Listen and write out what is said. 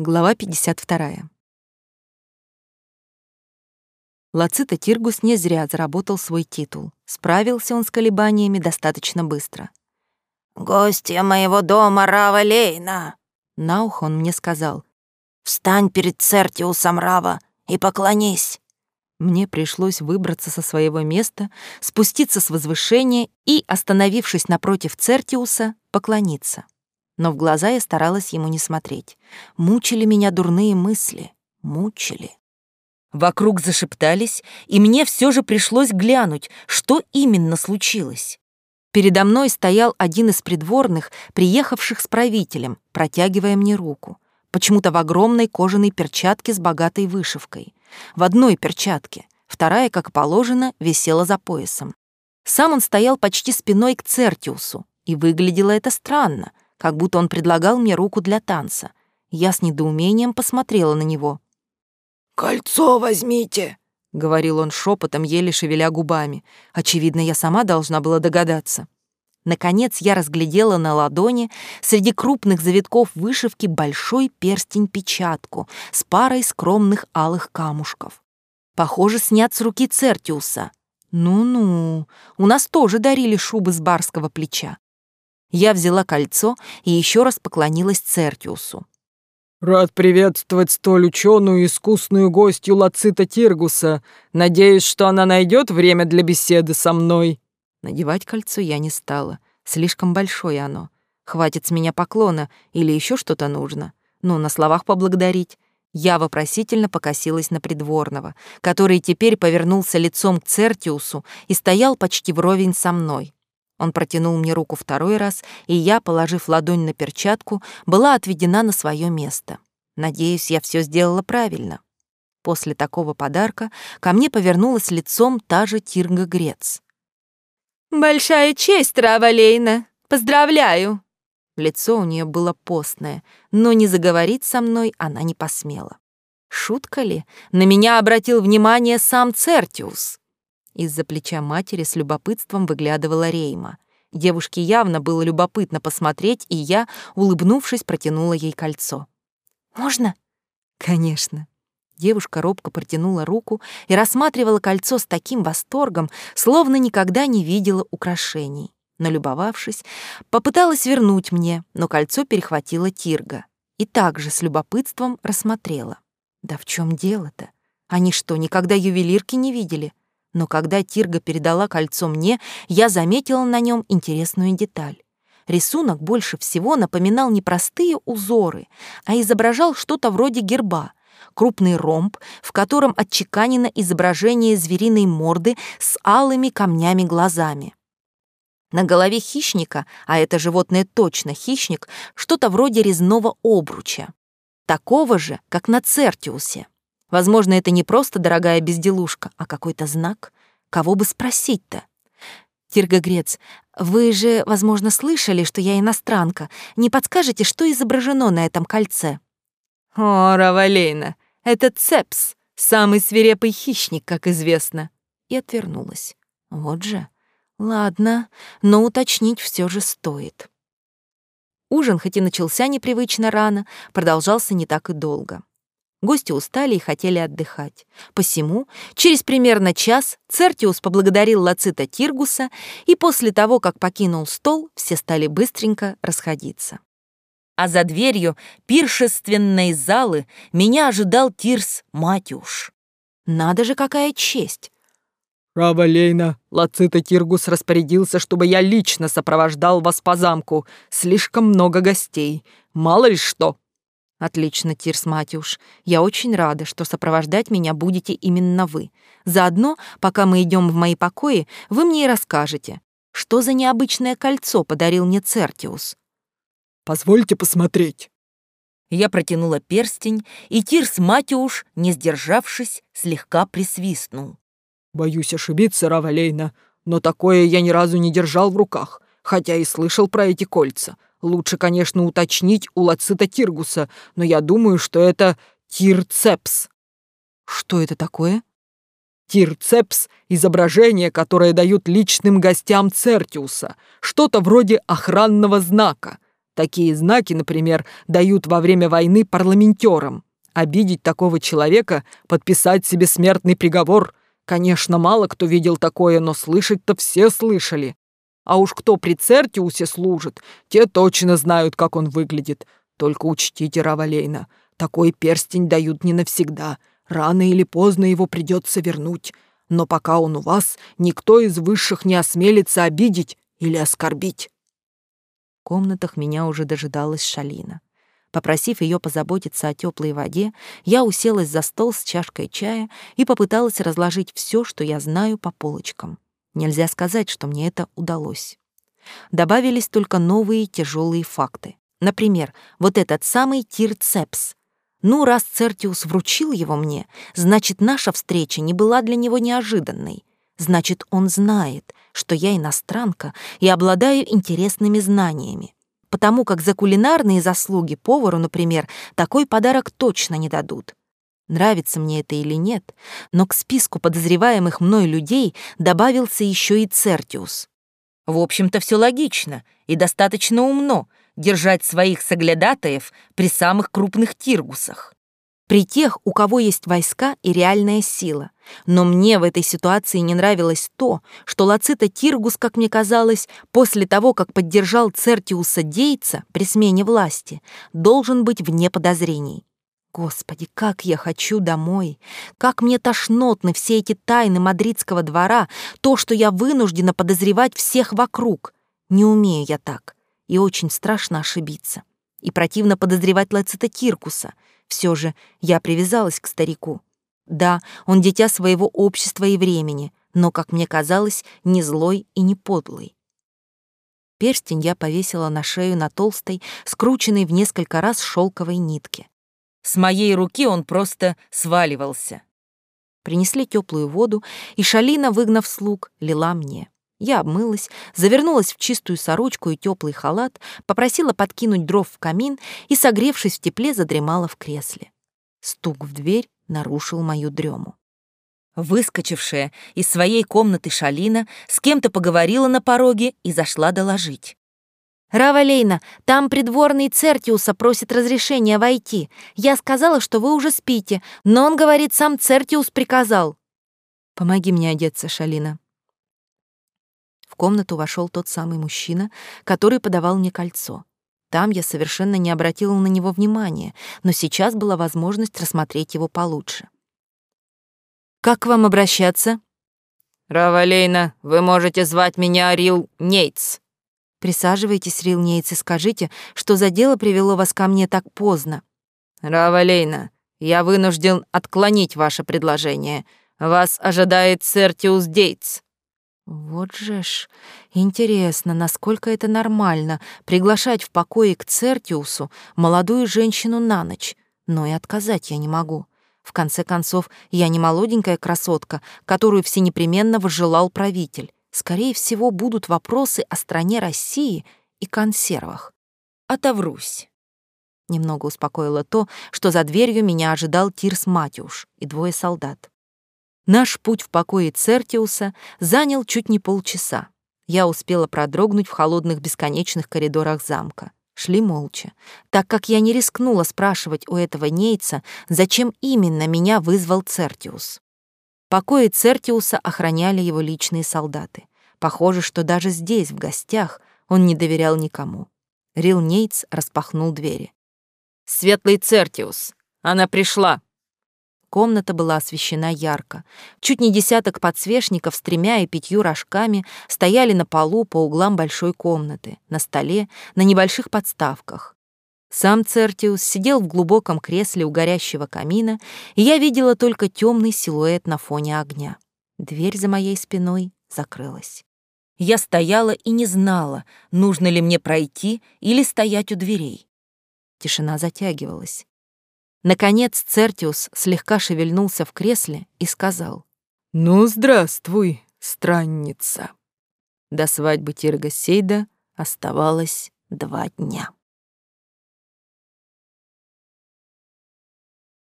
Глава 52. Лацита Тиргус не зря заработал свой титул. Справился он с колебаниями достаточно быстро. «Гостья моего дома Рава Лейна!» На ухо он мне сказал. «Встань перед Цертиусом Рава и поклонись!» Мне пришлось выбраться со своего места, спуститься с возвышения и, остановившись напротив Цертиуса, поклониться но в глаза я старалась ему не смотреть. Мучили меня дурные мысли. Мучили. Вокруг зашептались, и мне все же пришлось глянуть, что именно случилось. Передо мной стоял один из придворных, приехавших с правителем, протягивая мне руку. Почему-то в огромной кожаной перчатке с богатой вышивкой. В одной перчатке, вторая, как положено, висела за поясом. Сам он стоял почти спиной к Цертиусу, и выглядело это странно — как будто он предлагал мне руку для танца. Я с недоумением посмотрела на него. «Кольцо возьмите», — говорил он шепотом, еле шевеля губами. Очевидно, я сама должна была догадаться. Наконец я разглядела на ладони среди крупных завитков вышивки большой перстень-печатку с парой скромных алых камушков. Похоже, снят с руки Цертиуса. Ну-ну, у нас тоже дарили шубы с барского плеча. Я взяла кольцо и еще раз поклонилась Цертиусу. «Рад приветствовать столь ученую и искусную гостью Лацита Тиргуса. Надеюсь, что она найдет время для беседы со мной». Надевать кольцо я не стала. Слишком большое оно. Хватит с меня поклона или еще что-то нужно. Ну, на словах поблагодарить. Я вопросительно покосилась на придворного, который теперь повернулся лицом к Цертиусу и стоял почти вровень со мной. Он протянул мне руку второй раз, и я, положив ладонь на перчатку, была отведена на свое место. Надеюсь, я все сделала правильно. После такого подарка ко мне повернулась лицом та же Тирга Грец. «Большая честь, Равалейна! Поздравляю!» Лицо у нее было постное, но не заговорить со мной она не посмела. Шутка ли? На меня обратил внимание сам Цертиус. Из-за плеча матери с любопытством выглядывала Рейма. Девушке явно было любопытно посмотреть, и я, улыбнувшись, протянула ей кольцо. «Можно?» «Конечно». Девушка робко протянула руку и рассматривала кольцо с таким восторгом, словно никогда не видела украшений. Налюбовавшись, попыталась вернуть мне, но кольцо перехватила Тирга. И также с любопытством рассмотрела. Да в чем дело-то? Они что, никогда ювелирки не видели? Но когда Тирга передала кольцо мне, я заметила на нем интересную деталь. Рисунок больше всего напоминал не простые узоры, а изображал что-то вроде герба, крупный ромб, в котором отчеканено изображение звериной морды с алыми камнями глазами. На голове хищника, а это животное точно хищник, что-то вроде резного обруча, такого же, как на Цертиусе. Возможно, это не просто дорогая безделушка, а какой-то знак. Кого бы спросить-то? Тиргогрец, вы же, возможно, слышали, что я иностранка. Не подскажете, что изображено на этом кольце? О, Равалейна, это Цепс, самый свирепый хищник, как известно. И отвернулась. Вот же. Ладно, но уточнить все же стоит. Ужин, хоть и начался непривычно рано, продолжался не так и долго. Гости устали и хотели отдыхать. Посему, через примерно час Цертиус поблагодарил Лацита Тиргуса, и после того, как покинул стол, все стали быстренько расходиться. А за дверью пиршественной залы меня ожидал Тирс Матюш. Надо же, какая честь! «Право, Лейна, Лацита Тиргус распорядился, чтобы я лично сопровождал вас по замку. Слишком много гостей. Мало ли что!» Отлично, Тирс Матюш. Я очень рада, что сопровождать меня будете именно вы. Заодно, пока мы идем в мои покои, вы мне и расскажете, что за необычное кольцо подарил мне Цертиус. Позвольте посмотреть. Я протянула перстень, и Тирс Матюш, не сдержавшись, слегка присвистнул. Боюсь ошибиться, Равалейна, но такое я ни разу не держал в руках, хотя и слышал про эти кольца. Лучше, конечно, уточнить у Лацита Тиргуса, но я думаю, что это Тирцепс. Что это такое? Тирцепс — изображение, которое дают личным гостям Цертиуса, что-то вроде охранного знака. Такие знаки, например, дают во время войны парламентерам. Обидеть такого человека, подписать себе смертный приговор. Конечно, мало кто видел такое, но слышать-то все слышали. А уж кто при Цертиусе служит, те точно знают, как он выглядит. Только учтите, Равалейна, такой перстень дают не навсегда. Рано или поздно его придется вернуть. Но пока он у вас, никто из высших не осмелится обидеть или оскорбить. В комнатах меня уже дожидалась Шалина. Попросив ее позаботиться о теплой воде, я уселась за стол с чашкой чая и попыталась разложить все, что я знаю, по полочкам. Нельзя сказать, что мне это удалось. Добавились только новые тяжелые факты. Например, вот этот самый Тирцепс. Ну, раз Цертиус вручил его мне, значит, наша встреча не была для него неожиданной. Значит, он знает, что я иностранка и обладаю интересными знаниями потому как за кулинарные заслуги повару, например, такой подарок точно не дадут. Нравится мне это или нет, но к списку подозреваемых мной людей добавился еще и Цертиус. В общем-то, все логично и достаточно умно держать своих соглядатаев при самых крупных тиргусах при тех, у кого есть войска и реальная сила. Но мне в этой ситуации не нравилось то, что Лацита Тиргус, как мне казалось, после того, как поддержал Цертиуса Дейца при смене власти, должен быть вне подозрений. Господи, как я хочу домой! Как мне тошнотны все эти тайны мадридского двора, то, что я вынуждена подозревать всех вокруг. Не умею я так, и очень страшно ошибиться. И противно подозревать Лацита Киркуса — все же я привязалась к старику. Да, он дитя своего общества и времени, но, как мне казалось, не злой и не подлый. Перстень я повесила на шею на толстой, скрученной в несколько раз шелковой нитке. С моей руки он просто сваливался. Принесли теплую воду, и Шалина, выгнав слуг, лила мне. Я обмылась, завернулась в чистую сорочку и теплый халат, попросила подкинуть дров в камин и, согревшись в тепле, задремала в кресле. Стук в дверь нарушил мою дрему. Выскочившая из своей комнаты Шалина с кем-то поговорила на пороге и зашла доложить. «Рава Лейна, там придворный Цертиуса просит разрешения войти. Я сказала, что вы уже спите, но он говорит, сам Цертиус приказал». «Помоги мне одеться, Шалина», комнату вошел тот самый мужчина, который подавал мне кольцо. Там я совершенно не обратила на него внимания, но сейчас была возможность рассмотреть его получше. «Как к вам обращаться?» «Равалейна, вы можете звать меня Рил Нейтс». «Присаживайтесь, Рил Нейтс, и скажите, что за дело привело вас ко мне так поздно». «Равалейна, я вынужден отклонить ваше предложение. Вас ожидает Сертиус Дейтс». Вот же ж, интересно, насколько это нормально приглашать в покое к Цертиусу молодую женщину на ночь, но и отказать я не могу. В конце концов, я не молоденькая красотка, которую всенепременно возжелал правитель. Скорее всего, будут вопросы о стране России и консервах. Отоврусь. Немного успокоило то, что за дверью меня ожидал Тирс Матюш и двое солдат. Наш путь в покое Цертиуса занял чуть не полчаса. Я успела продрогнуть в холодных бесконечных коридорах замка. Шли молча, так как я не рискнула спрашивать у этого нейца, зачем именно меня вызвал Цертиус. Покои Цертиуса охраняли его личные солдаты. Похоже, что даже здесь, в гостях, он не доверял никому. Рил Нейтс распахнул двери. «Светлый Цертиус! Она пришла!» Комната была освещена ярко. Чуть не десяток подсвечников с тремя и пятью рожками стояли на полу по углам большой комнаты, на столе, на небольших подставках. Сам Цертиус сидел в глубоком кресле у горящего камина, и я видела только темный силуэт на фоне огня. Дверь за моей спиной закрылась. Я стояла и не знала, нужно ли мне пройти или стоять у дверей. Тишина затягивалась. Наконец Цертиус слегка шевельнулся в кресле и сказал. «Ну, здравствуй, странница». До свадьбы Тирга Сейда оставалось два дня.